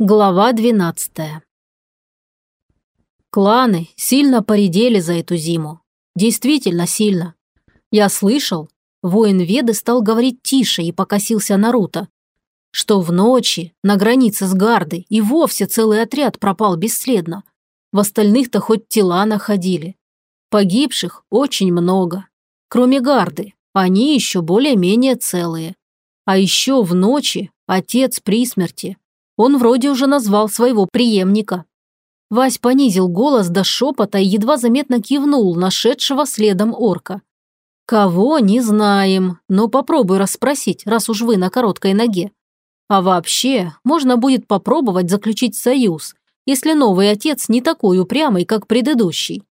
Глава 12 Кланы сильно поредели за эту зиму. Действительно сильно. Я слышал, воин Веды стал говорить тише и покосился Наруто, что в ночи на границе с Гардой и вовсе целый отряд пропал бесследно. В остальных-то хоть тела находили. Погибших очень много. Кроме Гарды, они еще более-менее целые. А еще в ночи отец при смерти он вроде уже назвал своего преемника. Вась понизил голос до шепота и едва заметно кивнул нашедшего следом орка. «Кого, не знаем, но попробуй расспросить, раз уж вы на короткой ноге. А вообще, можно будет попробовать заключить союз, если новый отец не такой упрямый, как предыдущий».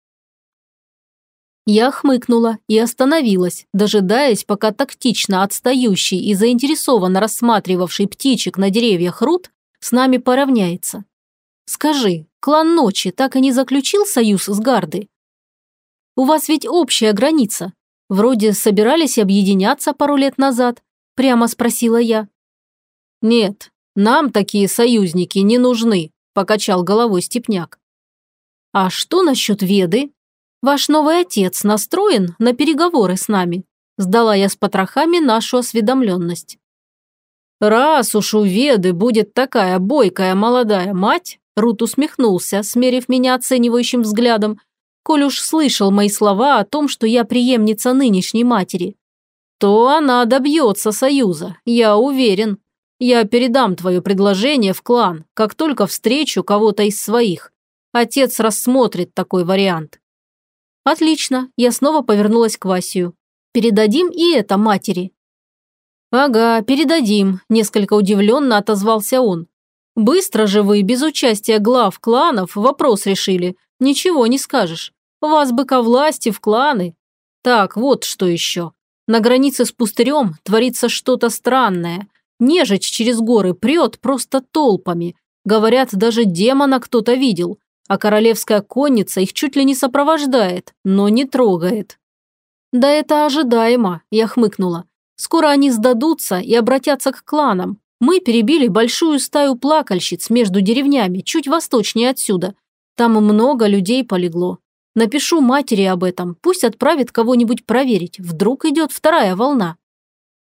Я хмыкнула и остановилась, дожидаясь, пока тактично отстающий и заинтересованно рассматривавший птичек на деревьях Рут с нами поравняется. Скажи, клан Ночи так и не заключил союз с Гардой? У вас ведь общая граница. Вроде собирались объединяться пару лет назад, прямо спросила я. Нет, нам такие союзники не нужны, покачал головой Степняк. А что насчет Веды? Ваш новый отец настроен на переговоры с нами? Сдала я с потрохами нашу осведомленность. «Раз уж у Веды будет такая бойкая молодая мать», Рут усмехнулся, смерив меня оценивающим взглядом, коль уж слышал мои слова о том, что я преемница нынешней матери, то она добьется союза, я уверен. Я передам твое предложение в клан, как только встречу кого-то из своих. Отец рассмотрит такой вариант. Отлично, я снова повернулась к Васию. Передадим и это матери. «Ага, передадим», – несколько удивленно отозвался он. «Быстро же вы, без участия глав кланов, вопрос решили. Ничего не скажешь. Вас бы ко власти в кланы. Так, вот что еще. На границе с пустырем творится что-то странное. Нежить через горы прет просто толпами. Говорят, даже демона кто-то видел. А королевская конница их чуть ли не сопровождает, но не трогает. «Да это ожидаемо», – я хмыкнула. Скоро они сдадутся и обратятся к кланам. Мы перебили большую стаю плакальщиц между деревнями, чуть восточнее отсюда. Там много людей полегло. Напишу матери об этом, пусть отправит кого-нибудь проверить, вдруг идет вторая волна.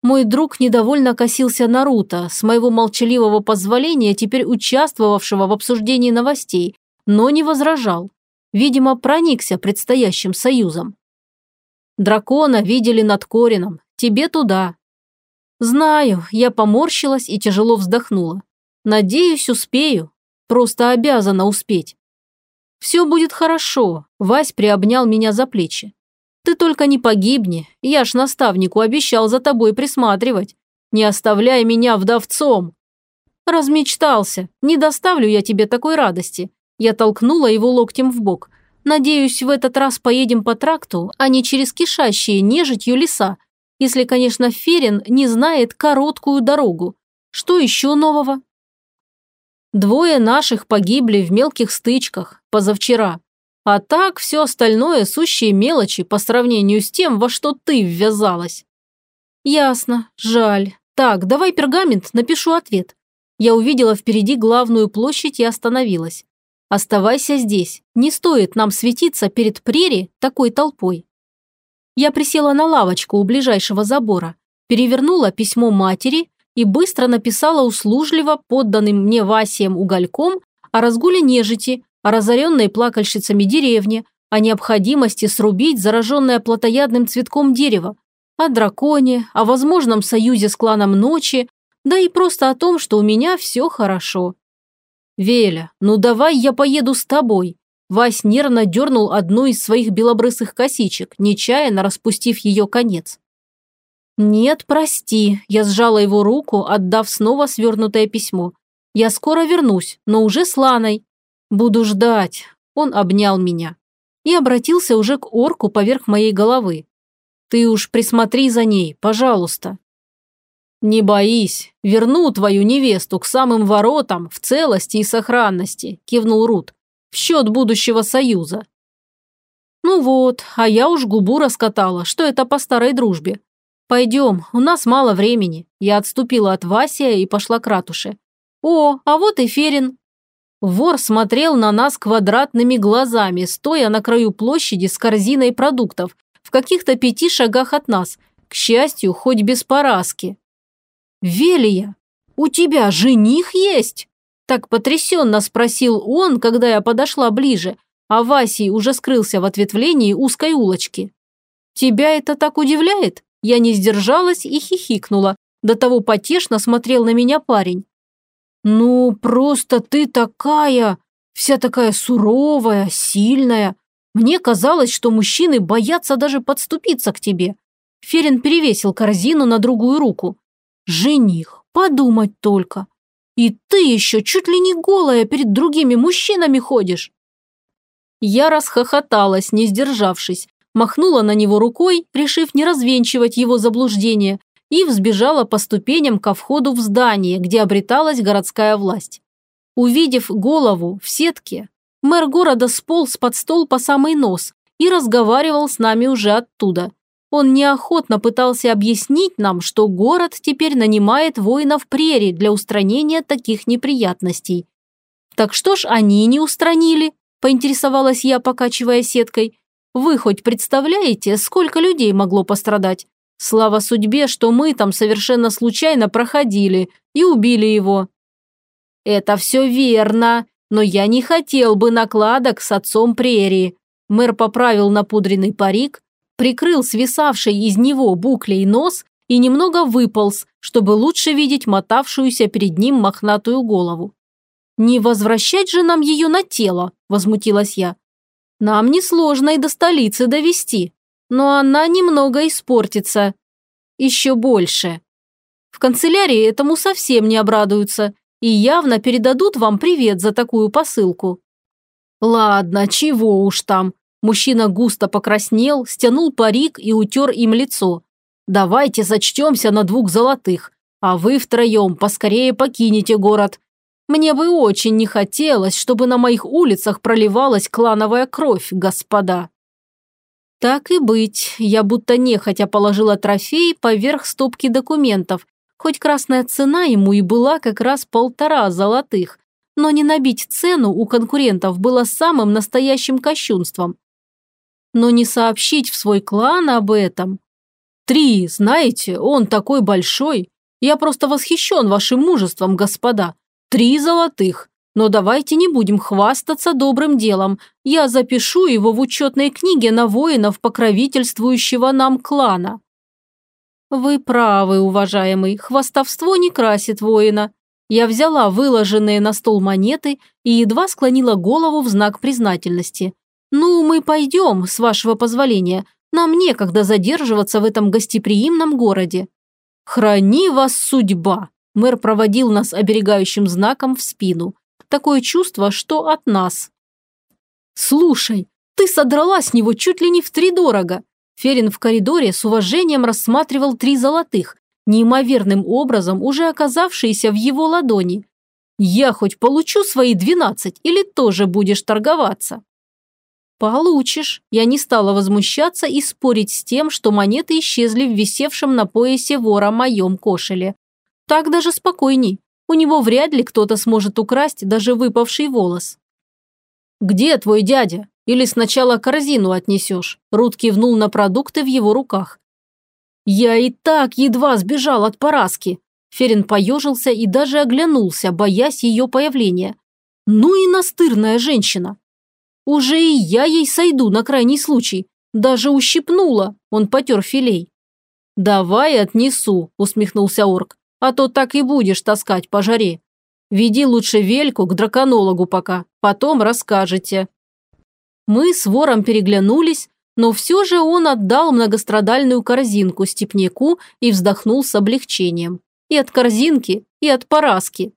Мой друг недовольно косился Наруто, с моего молчаливого позволения, теперь участвовавшего в обсуждении новостей, но не возражал. Видимо, проникся предстоящим союзом. Дракона видели над Корином, Тебе туда». «Знаю», я поморщилась и тяжело вздохнула. «Надеюсь, успею. Просто обязана успеть». «Все будет хорошо», – Вась приобнял меня за плечи. «Ты только не погибни, я ж наставнику обещал за тобой присматривать. Не оставляй меня вдовцом». «Размечтался, не доставлю я тебе такой радости». Я толкнула его локтем в бок. «Надеюсь, в этот раз поедем по тракту, а не через кишащие нежитью леса, если, конечно, Ферин не знает короткую дорогу. Что еще нового? Двое наших погибли в мелких стычках позавчера. А так все остальное сущие мелочи по сравнению с тем, во что ты ввязалась. Ясно, жаль. Так, давай пергамент, напишу ответ. Я увидела впереди главную площадь и остановилась. Оставайся здесь. Не стоит нам светиться перед прери такой толпой. Я присела на лавочку у ближайшего забора, перевернула письмо матери и быстро написала услужливо подданным мне Васием угольком о разгуле нежити, о разоренной плакальщицами деревне, о необходимости срубить зараженное плотоядным цветком дерево, о драконе, о возможном союзе с кланом ночи, да и просто о том, что у меня все хорошо. «Веля, ну давай я поеду с тобой», Вась нервно дернул одну из своих белобрысых косичек, нечаянно распустив ее конец. «Нет, прости», – я сжала его руку, отдав снова свернутое письмо. «Я скоро вернусь, но уже с Ланой. Буду ждать». Он обнял меня и обратился уже к орку поверх моей головы. «Ты уж присмотри за ней, пожалуйста». «Не боись, верну твою невесту к самым воротам в целости и сохранности», – кивнул Рут в счет будущего союза. Ну вот, а я уж губу раскатала, что это по старой дружбе. Пойдем, у нас мало времени. Я отступила от Васия и пошла к ратуше. О, а вот и Ферин. Вор смотрел на нас квадратными глазами, стоя на краю площади с корзиной продуктов, в каких-то пяти шагах от нас, к счастью, хоть без поразки. «Велия, у тебя жених есть?» Так потрясенно спросил он, когда я подошла ближе, а Васий уже скрылся в ответвлении узкой улочки. «Тебя это так удивляет?» Я не сдержалась и хихикнула. До того потешно смотрел на меня парень. «Ну, просто ты такая, вся такая суровая, сильная. Мне казалось, что мужчины боятся даже подступиться к тебе». Ферин перевесил корзину на другую руку. «Жених, подумать только. И ты еще чуть ли не голая перед другими мужчинами ходишь». Я расхохоталась, не сдержавшись, махнула на него рукой, решив не развенчивать его заблуждение, и взбежала по ступеням ко входу в здание, где обреталась городская власть. Увидев голову в сетке, мэр города сполз под стол по самый нос и разговаривал с нами уже оттуда. Он неохотно пытался объяснить нам, что город теперь нанимает воинов прерий для устранения таких неприятностей. «Так что ж они не устранили?» – поинтересовалась я, покачивая сеткой. «Вы хоть представляете, сколько людей могло пострадать? Слава судьбе, что мы там совершенно случайно проходили и убили его». «Это все верно, но я не хотел бы накладок с отцом прерии». Мэр поправил напудренный парик, прикрыл свисавший из него буклей нос и немного выполз, чтобы лучше видеть мотавшуюся перед ним мохнатую голову. «Не возвращать же нам ее на тело», – возмутилась я. «Нам несложно и до столицы довести, но она немного испортится. Еще больше. В канцелярии этому совсем не обрадуются и явно передадут вам привет за такую посылку». «Ладно, чего уж там», Мужчина густо покраснел, стянул парик и утер им лицо. «Давайте зачтемся на двух золотых, а вы втроем поскорее покинете город. Мне бы очень не хотелось, чтобы на моих улицах проливалась клановая кровь, господа». Так и быть, я будто нехотя положила трофей поверх стопки документов, хоть красная цена ему и была как раз полтора золотых, но не набить цену у конкурентов было самым настоящим кощунством но не сообщить в свой клан об этом. Три, знаете, он такой большой. Я просто восхищен вашим мужеством, господа. Три золотых. Но давайте не будем хвастаться добрым делом. Я запишу его в учетной книге на воинов покровительствующего нам клана. Вы правы, уважаемый, хвастовство не красит воина. Я взяла выложенные на стол монеты и едва склонила голову в знак признательности. «Ну, мы пойдем, с вашего позволения. Нам некогда задерживаться в этом гостеприимном городе». «Храни вас судьба!» Мэр проводил нас оберегающим знаком в спину. Такое чувство, что от нас. «Слушай, ты содрала с него чуть ли не в три дорого. Ферин в коридоре с уважением рассматривал три золотых, неимоверным образом уже оказавшиеся в его ладони. «Я хоть получу свои двенадцать или тоже будешь торговаться?» «Получишь». Я не стала возмущаться и спорить с тем, что монеты исчезли в висевшем на поясе вора моем кошеле. Так даже спокойней. У него вряд ли кто-то сможет украсть даже выпавший волос. «Где твой дядя? Или сначала корзину отнесешь?» Рут кивнул на продукты в его руках. «Я и так едва сбежал от поразки». Ферин поежился и даже оглянулся, боясь ее появления. «Ну и настырная женщина. Уже и я ей сойду на крайний случай. Даже ущипнула, он потер филей. «Давай отнесу», – усмехнулся орк, «а то так и будешь таскать по жаре. Веди лучше Вельку к драконологу пока, потом расскажете». Мы с вором переглянулись, но все же он отдал многострадальную корзинку степняку и вздохнул с облегчением. И от корзинки, и от поразки.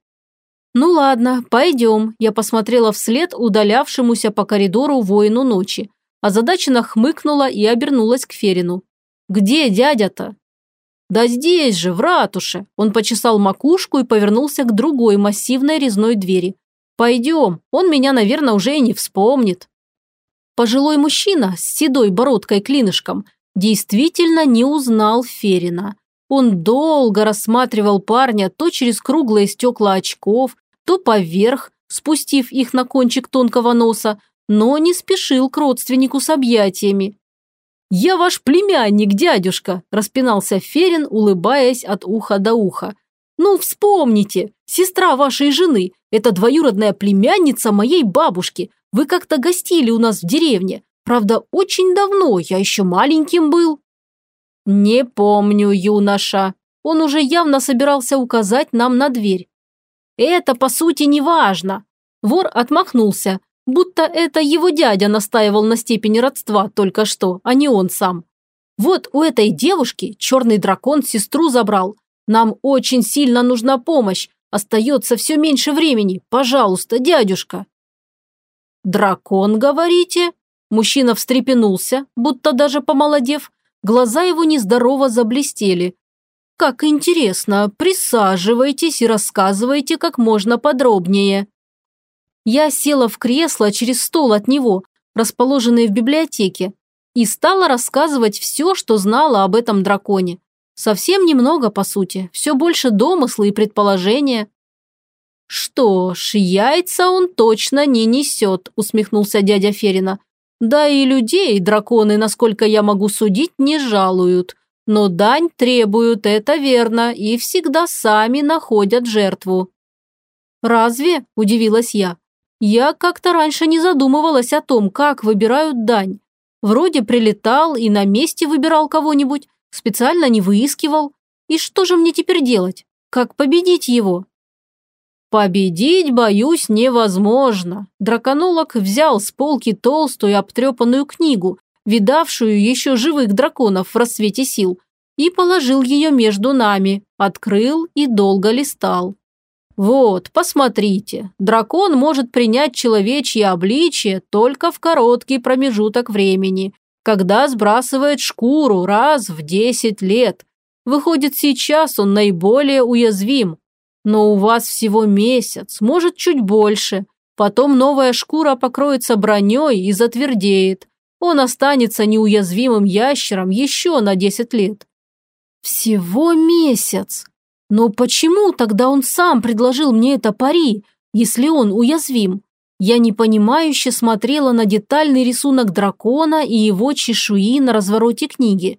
«Ну ладно, пойдем», – я посмотрела вслед удалявшемуся по коридору воину ночи. Озадаченно хмыкнула и обернулась к Ферину. «Где дядя-то?» «Да здесь же, в ратуше!» Он почесал макушку и повернулся к другой массивной резной двери. «Пойдем, он меня, наверное, уже и не вспомнит». Пожилой мужчина с седой бородкой-клинышком действительно не узнал Ферина. Он долго рассматривал парня то через круглые стекла очков, то поверх, спустив их на кончик тонкого носа, но не спешил к родственнику с объятиями. «Я ваш племянник, дядюшка», – распинался Ферин, улыбаясь от уха до уха. «Ну, вспомните, сестра вашей жены – это двоюродная племянница моей бабушки. Вы как-то гостили у нас в деревне. Правда, очень давно, я еще маленьким был». «Не помню, юноша». Он уже явно собирался указать нам на дверь. «Это, по сути, не важно». Вор отмахнулся, будто это его дядя настаивал на степени родства только что, а не он сам. Вот у этой девушки черный дракон сестру забрал. Нам очень сильно нужна помощь. Остается все меньше времени. Пожалуйста, дядюшка. Дракон, говорите? Мужчина встрепенулся, будто даже помолодев. Глаза его нездорово заблестели. Как интересно, присаживайтесь и рассказывайте как можно подробнее. Я села в кресло через стол от него, расположенный в библиотеке, и стала рассказывать все, что знала об этом драконе. Совсем немного, по сути, все больше домысла и предположения. «Что ж, яйца он точно не несет», – усмехнулся дядя Ферина. «Да и людей драконы, насколько я могу судить, не жалуют. Но дань требуют, это верно, и всегда сами находят жертву». «Разве?» – удивилась я. Я как-то раньше не задумывалась о том, как выбирают дань. Вроде прилетал и на месте выбирал кого-нибудь, специально не выискивал. И что же мне теперь делать? Как победить его? Победить, боюсь, невозможно. Драконолог взял с полки толстую обтрепанную книгу, видавшую еще живых драконов в рассвете сил, и положил ее между нами, открыл и долго листал. Вот, посмотрите, дракон может принять человечье обличие только в короткий промежуток времени, когда сбрасывает шкуру раз в 10 лет. Выходит, сейчас он наиболее уязвим. Но у вас всего месяц, может, чуть больше. Потом новая шкура покроется броней и затвердеет. Он останется неуязвимым ящером еще на 10 лет. Всего месяц. Но почему тогда он сам предложил мне это пари, если он уязвим? Я непонимающе смотрела на детальный рисунок дракона и его чешуи на развороте книги.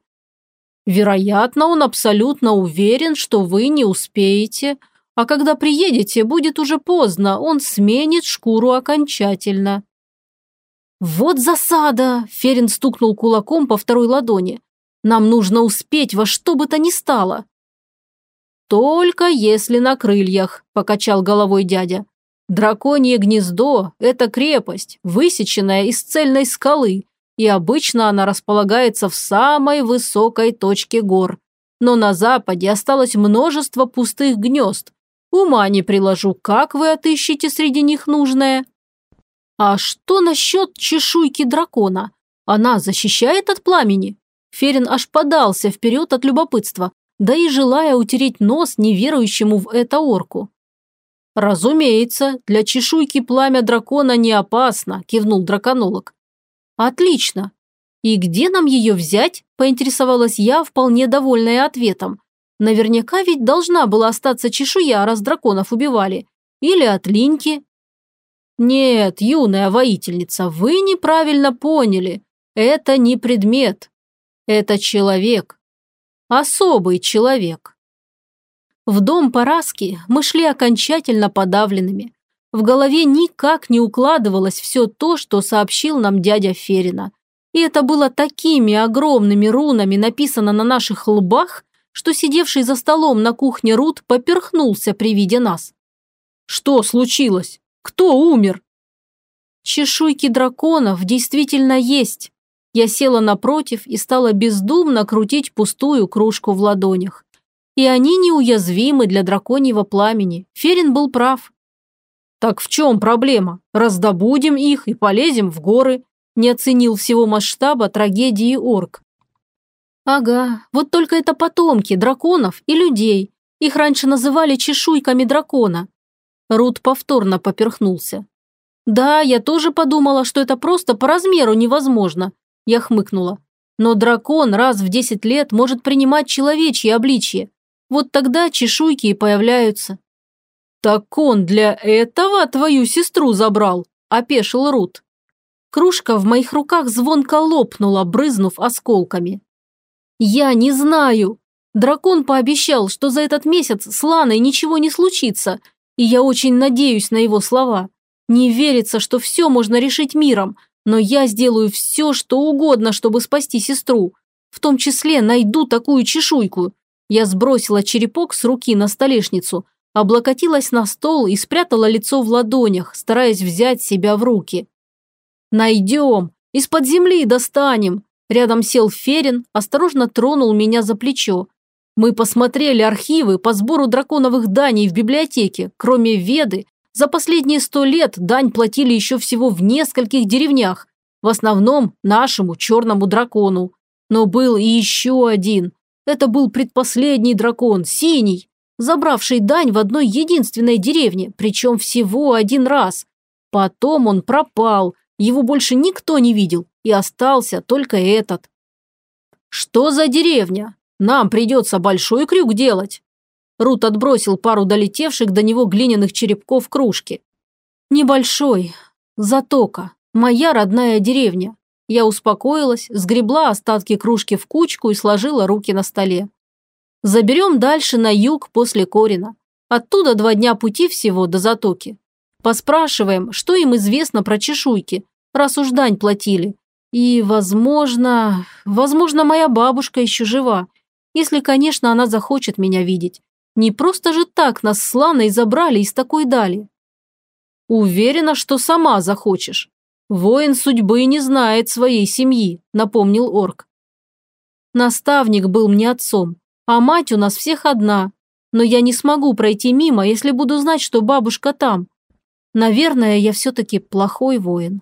Вероятно, он абсолютно уверен, что вы не успеете, а когда приедете, будет уже поздно, он сменит шкуру окончательно. «Вот засада!» – Ферин стукнул кулаком по второй ладони. «Нам нужно успеть во что бы то ни стало!» «Только если на крыльях», – покачал головой дядя. «Драконье гнездо – это крепость, высеченная из цельной скалы, и обычно она располагается в самой высокой точке гор. Но на западе осталось множество пустых гнезд. Ума не приложу, как вы отыщете среди них нужное?» «А что насчет чешуйки дракона? Она защищает от пламени?» Ферин аж подался вперед от любопытства да и желая утереть нос неверующему в это орку. «Разумеется, для чешуйки пламя дракона не опасно», – кивнул драконолог. «Отлично. И где нам ее взять?» – поинтересовалась я, вполне довольная ответом. «Наверняка ведь должна была остаться чешуя, раз драконов убивали. Или от линьки». «Нет, юная воительница, вы неправильно поняли. Это не предмет. Это человек. Особый человек. В дом Параски мы шли окончательно подавленными. В голове никак не укладывалось все то, что сообщил нам дядя Ферина. И это было такими огромными рунами написано на наших лбах, что сидевший за столом на кухне Рут поперхнулся при виде нас. «Что случилось? Кто умер?» Чешуйки драконов действительно есть, я села напротив и стала бездумно крутить пустую кружку в ладонях. И они неуязвимы для драконьего пламени. Ферин был прав. «Так в чем проблема? Раздобудем их и полезем в горы», не оценил всего масштаба трагедии орк. «Ага, вот только это потомки драконов и людей. Их раньше называли чешуйками дракона». Рут повторно поперхнулся. «Да, я тоже подумала, что это просто по размеру невозможно. Я хмыкнула. Но дракон раз в десять лет может принимать человечье обличье. Вот тогда чешуйки и появляются. «Так он для этого твою сестру забрал?» – опешил Рут. Кружка в моих руках звонко лопнула, брызнув осколками. «Я не знаю. Дракон пообещал, что за этот месяц с Ланой ничего не случится, и я очень надеюсь на его слова. Не верится, что все можно решить миром, но я сделаю все, что угодно, чтобы спасти сестру. В том числе найду такую чешуйку. Я сбросила черепок с руки на столешницу, облокотилась на стол и спрятала лицо в ладонях, стараясь взять себя в руки. «Найдем! Из-под земли достанем!» Рядом сел Ферин, осторожно тронул меня за плечо. Мы посмотрели архивы по сбору драконовых даней в библиотеке. Кроме Веды, за последние сто лет дань платили еще всего в нескольких деревнях, в основном нашему черному дракону. Но был и еще один. Это был предпоследний дракон, синий, забравший дань в одной единственной деревне, причем всего один раз. Потом он пропал, его больше никто не видел, и остался только этот. «Что за деревня? Нам придется большой крюк делать». Рут отбросил пару долетевших до него глиняных черепков кружки. «Небольшой. Затока. Моя родная деревня. Я успокоилась, сгребла остатки кружки в кучку и сложила руки на столе. Заберем дальше на юг после Корина. Оттуда два дня пути всего до затоки. Поспрашиваем, что им известно про чешуйки, раз уж дань платили. И, возможно, возможно, моя бабушка еще жива, если, конечно, она захочет меня видеть. Не просто же так нас с Ланой забрали из такой дали. Уверена, что сама захочешь. «Воин судьбы не знает своей семьи», – напомнил орк. Наставник был мне отцом, а мать у нас всех одна. Но я не смогу пройти мимо, если буду знать, что бабушка там. Наверное, я все-таки плохой воин.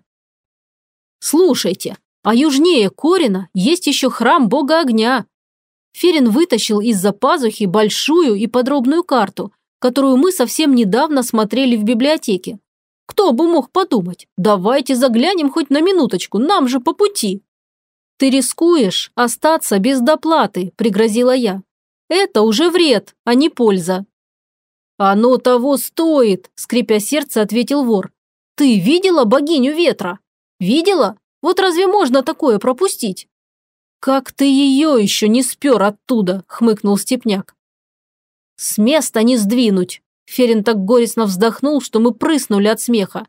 Слушайте, а южнее Корина есть еще храм бога огня. Ферин вытащил из-за пазухи большую и подробную карту, которую мы совсем недавно смотрели в библиотеке. Кто бы мог подумать? Давайте заглянем хоть на минуточку, нам же по пути. Ты рискуешь остаться без доплаты, пригрозила я. Это уже вред, а не польза. Оно того стоит, скрипя сердце, ответил вор. Ты видела богиню ветра? Видела? Вот разве можно такое пропустить? Как ты ее еще не спер оттуда, хмыкнул Степняк. С места не сдвинуть, Ферин так горестно вздохнул, что мы прыснули от смеха.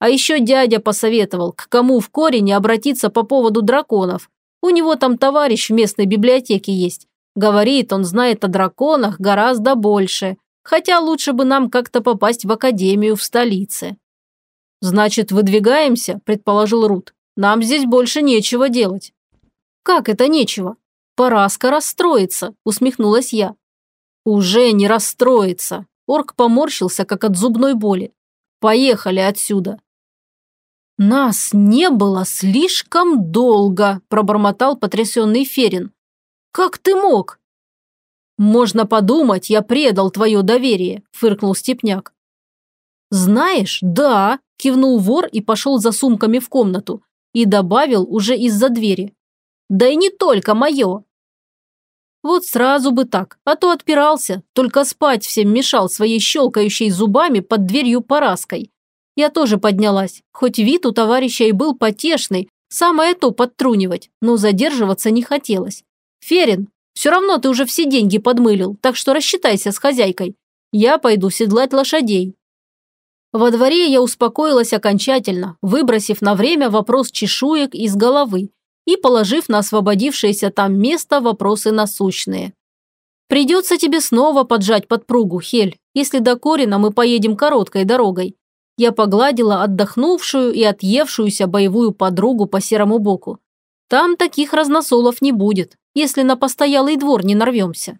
А еще дядя посоветовал, к кому в корень обратиться по поводу драконов. У него там товарищ в местной библиотеке есть. Говорит, он знает о драконах гораздо больше. Хотя лучше бы нам как-то попасть в академию в столице. «Значит, выдвигаемся?» – предположил Рут. «Нам здесь больше нечего делать». «Как это нечего? Пораска расстроится», – усмехнулась я. «Уже не расстроится», Орк поморщился, как от зубной боли. «Поехали отсюда!» «Нас не было слишком долго», – пробормотал потрясенный Ферин. «Как ты мог?» «Можно подумать, я предал твое доверие», – фыркнул Степняк. «Знаешь, да», – кивнул вор и пошел за сумками в комнату. И добавил уже из-за двери. «Да и не только мое. Вот сразу бы так, а то отпирался, только спать всем мешал своей щелкающей зубами под дверью Параской. Я тоже поднялась, хоть вид у товарища и был потешный, самое то подтрунивать, но задерживаться не хотелось. «Ферин, все равно ты уже все деньги подмылил, так что рассчитайся с хозяйкой. Я пойду седлать лошадей». Во дворе я успокоилась окончательно, выбросив на время вопрос чешуек из головы и положив на освободившееся там место вопросы насущные. «Придется тебе снова поджать подпругу, Хель, если до Корина мы поедем короткой дорогой». Я погладила отдохнувшую и отъевшуюся боевую подругу по серому боку. «Там таких разносолов не будет, если на постоялый двор не нарвемся».